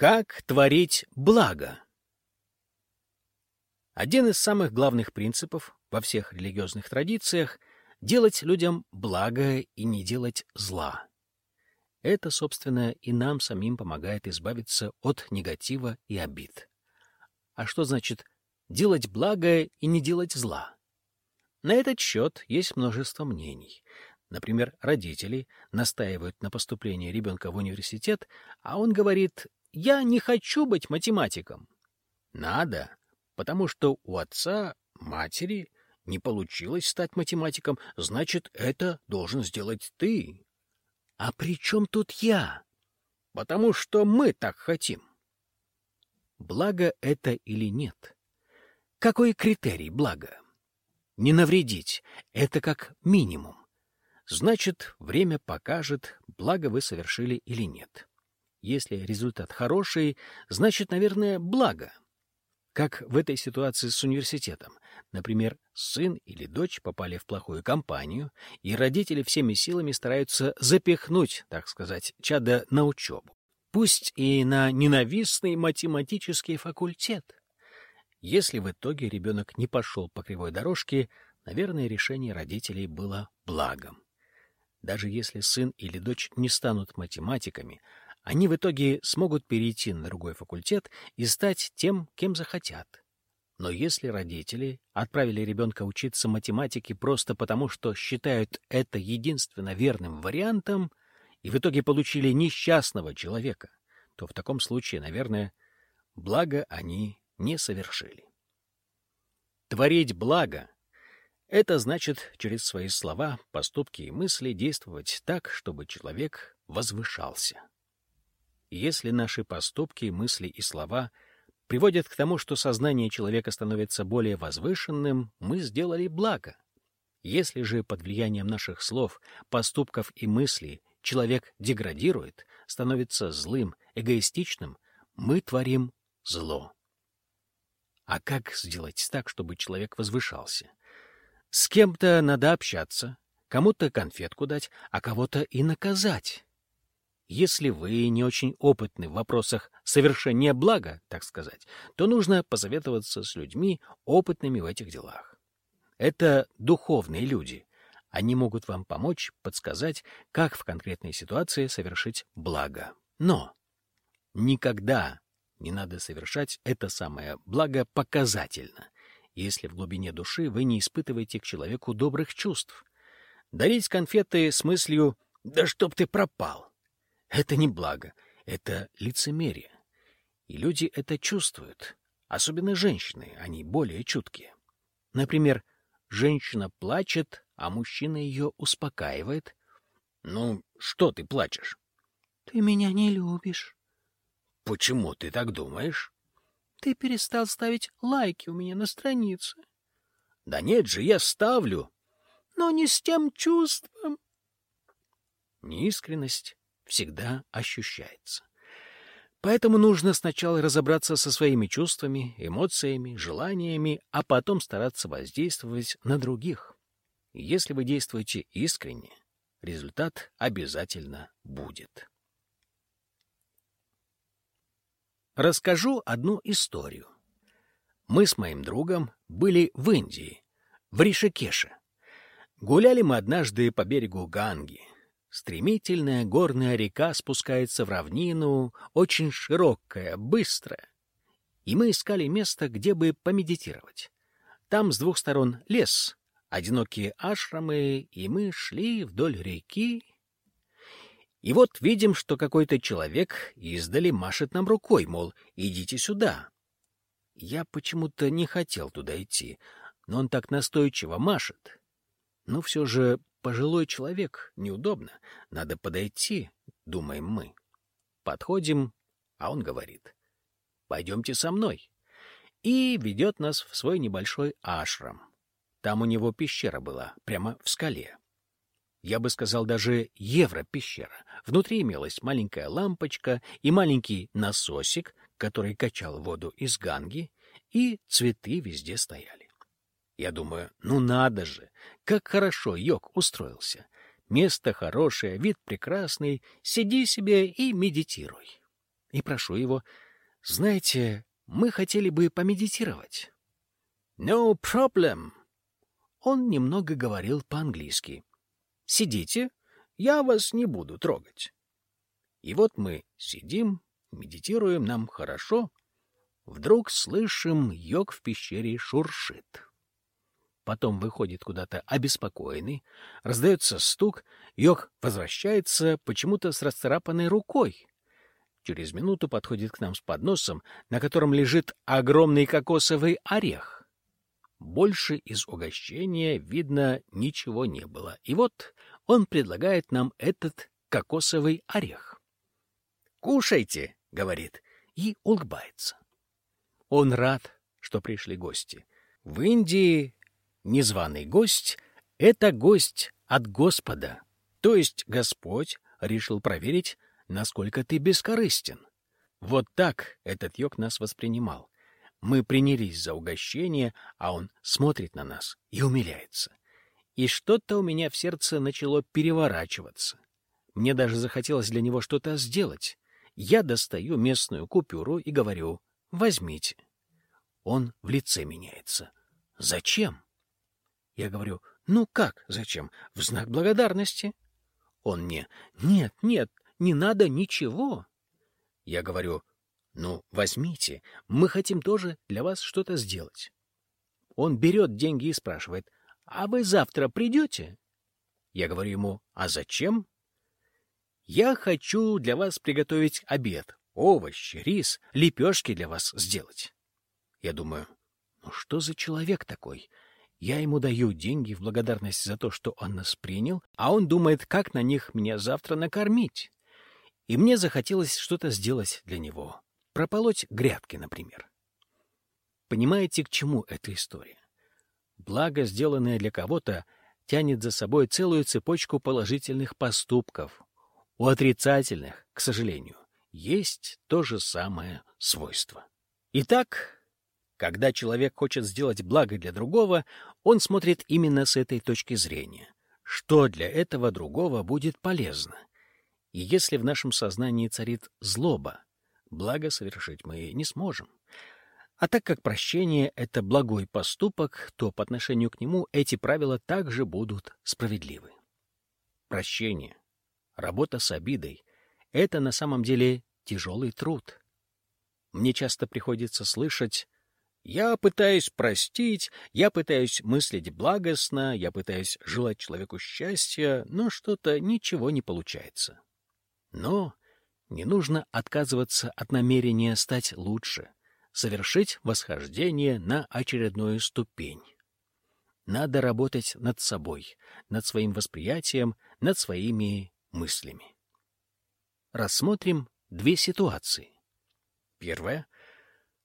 Как творить благо? Один из самых главных принципов во всех религиозных традициях — делать людям благо и не делать зла. Это, собственно, и нам самим помогает избавиться от негатива и обид. А что значит делать благо и не делать зла? На этот счет есть множество мнений. Например, родители настаивают на поступлении ребенка в университет, а он говорит «я не хочу быть математиком». Надо, потому что у отца, матери не получилось стать математиком, значит, это должен сделать ты. А при чем тут я? Потому что мы так хотим. Благо это или нет? Какой критерий блага? Не навредить — это как минимум. Значит, время покажет, благо вы совершили или нет. Если результат хороший, значит, наверное, благо. Как в этой ситуации с университетом. Например, сын или дочь попали в плохую компанию, и родители всеми силами стараются запихнуть, так сказать, чада на учебу. Пусть и на ненавистный математический факультет. Если в итоге ребенок не пошел по кривой дорожке, наверное, решение родителей было благом. Даже если сын или дочь не станут математиками, они в итоге смогут перейти на другой факультет и стать тем, кем захотят. Но если родители отправили ребенка учиться математике просто потому, что считают это единственно верным вариантом, и в итоге получили несчастного человека, то в таком случае, наверное, благо они не совершили. Творить благо — это значит через свои слова, поступки и мысли действовать так, чтобы человек возвышался. Если наши поступки, мысли и слова — приводит к тому, что сознание человека становится более возвышенным, мы сделали благо. Если же под влиянием наших слов, поступков и мыслей человек деградирует, становится злым, эгоистичным, мы творим зло. А как сделать так, чтобы человек возвышался? С кем-то надо общаться, кому-то конфетку дать, а кого-то и наказать. Если вы не очень опытны в вопросах совершения блага, так сказать, то нужно посоветоваться с людьми, опытными в этих делах. Это духовные люди. Они могут вам помочь, подсказать, как в конкретной ситуации совершить благо. Но никогда не надо совершать это самое благо показательно, если в глубине души вы не испытываете к человеку добрых чувств. Дарить конфеты с мыслью «да чтоб ты пропал» Это не благо, это лицемерие. И люди это чувствуют, особенно женщины, они более чуткие. Например, женщина плачет, а мужчина ее успокаивает. «Ну, что ты плачешь?» «Ты меня не любишь». «Почему ты так думаешь?» «Ты перестал ставить лайки у меня на странице». «Да нет же, я ставлю». «Но не с тем чувством». Неискренность всегда ощущается. Поэтому нужно сначала разобраться со своими чувствами, эмоциями, желаниями, а потом стараться воздействовать на других. Если вы действуете искренне, результат обязательно будет. Расскажу одну историю. Мы с моим другом были в Индии, в Ришикеше. Гуляли мы однажды по берегу Ганги, Стремительная горная река спускается в равнину, очень широкая, быстрая. И мы искали место, где бы помедитировать. Там с двух сторон лес, одинокие ашрамы, и мы шли вдоль реки. И вот видим, что какой-то человек издали машет нам рукой, мол, идите сюда. Я почему-то не хотел туда идти, но он так настойчиво машет. Но все же пожилой человек, неудобно. Надо подойти, думаем мы. Подходим, а он говорит, пойдемте со мной. И ведет нас в свой небольшой ашрам. Там у него пещера была, прямо в скале. Я бы сказал, даже евро-пещера. Внутри имелась маленькая лампочка и маленький насосик, который качал воду из ганги, и цветы везде стояли. Я думаю, ну надо же, как хорошо йог устроился. Место хорошее, вид прекрасный, сиди себе и медитируй. и прошу его, «Знаете, мы хотели бы помедитировать». «No problem». Он немного говорил по-английски. «Сидите, я вас не буду трогать». И вот мы сидим, медитируем, нам хорошо. Вдруг слышим, йог в пещере шуршит. Потом выходит куда-то обеспокоенный, раздается стук, йог возвращается почему-то с расцарапанной рукой. Через минуту подходит к нам с подносом, на котором лежит огромный кокосовый орех. Больше из угощения, видно, ничего не было. И вот он предлагает нам этот кокосовый орех. «Кушайте», — говорит, и улыбается. Он рад, что пришли гости. В Индии незваный гость — это гость от Господа, то есть Господь решил проверить, насколько ты бескорыстен. Вот так этот йог нас воспринимал. Мы принялись за угощение, а он смотрит на нас и умиляется. И что-то у меня в сердце начало переворачиваться. Мне даже захотелось для него что-то сделать. Я достаю местную купюру и говорю «возьмите». Он в лице меняется. «Зачем?» Я говорю «ну как зачем? В знак благодарности». Он мне «нет, нет, не надо ничего. Я говорю, ну, возьмите, мы хотим тоже для вас что-то сделать. Он берет деньги и спрашивает, а вы завтра придете? Я говорю ему, а зачем? Я хочу для вас приготовить обед, овощи, рис, лепешки для вас сделать. Я думаю, ну что за человек такой? Я ему даю деньги в благодарность за то, что он нас принял, а он думает, как на них меня завтра накормить и мне захотелось что-то сделать для него. Прополоть грядки, например. Понимаете, к чему эта история? Благо, сделанное для кого-то, тянет за собой целую цепочку положительных поступков. У отрицательных, к сожалению, есть то же самое свойство. Итак, когда человек хочет сделать благо для другого, он смотрит именно с этой точки зрения. Что для этого другого будет полезно? И если в нашем сознании царит злоба, благо совершить мы не сможем. А так как прощение — это благой поступок, то по отношению к нему эти правила также будут справедливы. Прощение, работа с обидой — это на самом деле тяжелый труд. Мне часто приходится слышать «Я пытаюсь простить, я пытаюсь мыслить благостно, я пытаюсь желать человеку счастья, но что-то ничего не получается». Но не нужно отказываться от намерения стать лучше, совершить восхождение на очередную ступень. Надо работать над собой, над своим восприятием, над своими мыслями. Рассмотрим две ситуации. Первая.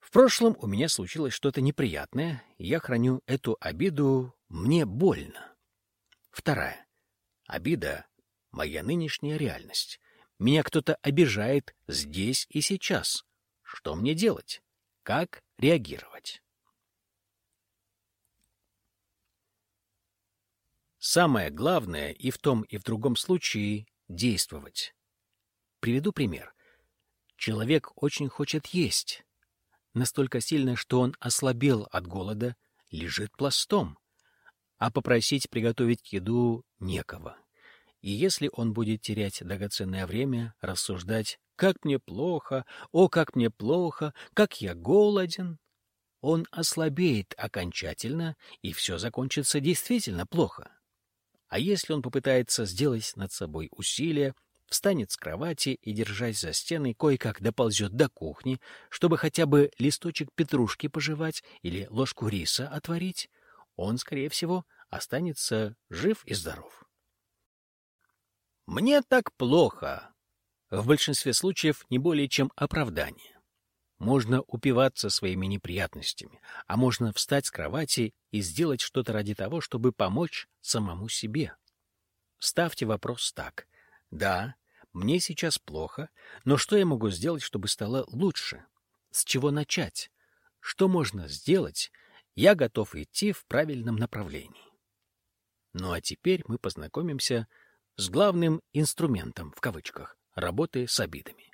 В прошлом у меня случилось что-то неприятное, и я храню эту обиду «мне больно». Вторая. Обида — моя нынешняя реальность. Меня кто-то обижает здесь и сейчас. Что мне делать? Как реагировать? Самое главное и в том, и в другом случае — действовать. Приведу пример. Человек очень хочет есть. Настолько сильно, что он ослабел от голода, лежит пластом. А попросить приготовить еду некого. И если он будет терять драгоценное время, рассуждать «как мне плохо», «о, как мне плохо», «как я голоден», он ослабеет окончательно, и все закончится действительно плохо. А если он попытается сделать над собой усилие, встанет с кровати и, держась за стеной, кое-как доползет до кухни, чтобы хотя бы листочек петрушки пожевать или ложку риса отварить, он, скорее всего, останется жив и здоров. «Мне так плохо!» В большинстве случаев не более чем оправдание. Можно упиваться своими неприятностями, а можно встать с кровати и сделать что-то ради того, чтобы помочь самому себе. Ставьте вопрос так. «Да, мне сейчас плохо, но что я могу сделать, чтобы стало лучше? С чего начать? Что можно сделать? Я готов идти в правильном направлении». Ну а теперь мы познакомимся с главным инструментом, в кавычках, работы с обидами.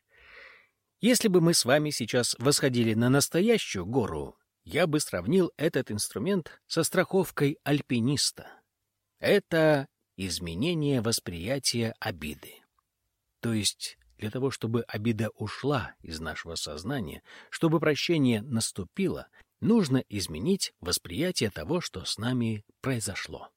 Если бы мы с вами сейчас восходили на настоящую гору, я бы сравнил этот инструмент со страховкой альпиниста. Это изменение восприятия обиды. То есть для того, чтобы обида ушла из нашего сознания, чтобы прощение наступило, нужно изменить восприятие того, что с нами произошло.